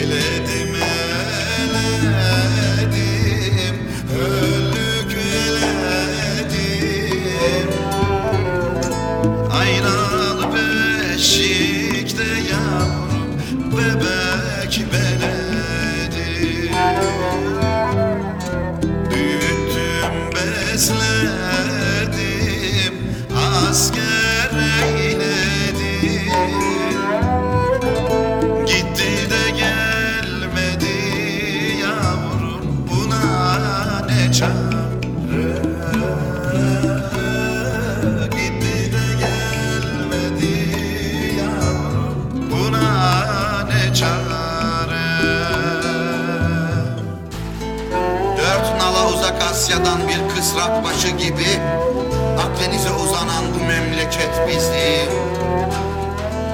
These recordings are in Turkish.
Eledim eledim besledim Asker eyledim Asya'dan bir kısrak başı gibi Akdeniz'e uzanan bu memleket bizim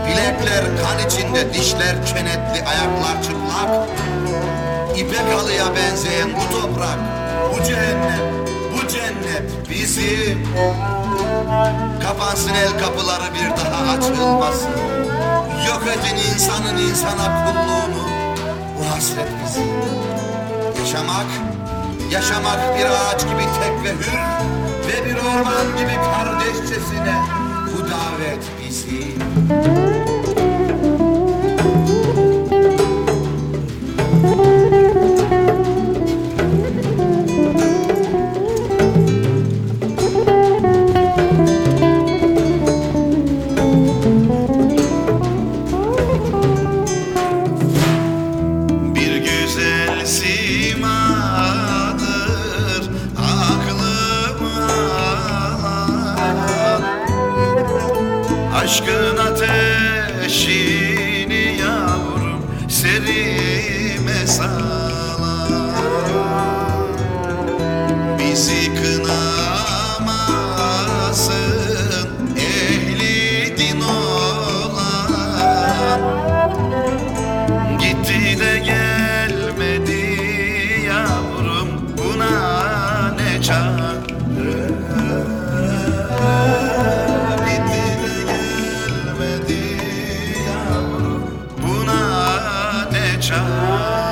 Bilekler kan içinde, dişler kenetli, ayaklar çıplak. İpek halıya benzeyen bu toprak, bu cehennem, bu cennet bizim. Kapansın el kapıları bir daha açılmasın. Yok edin insanın insana kulluğunu, bu hasret bizim. Yaşamak, yaşamak bir ağaç gibi tek ve hür ve bir orman gibi kardeşçesine bu davet bizim. Aşkın ateşi child.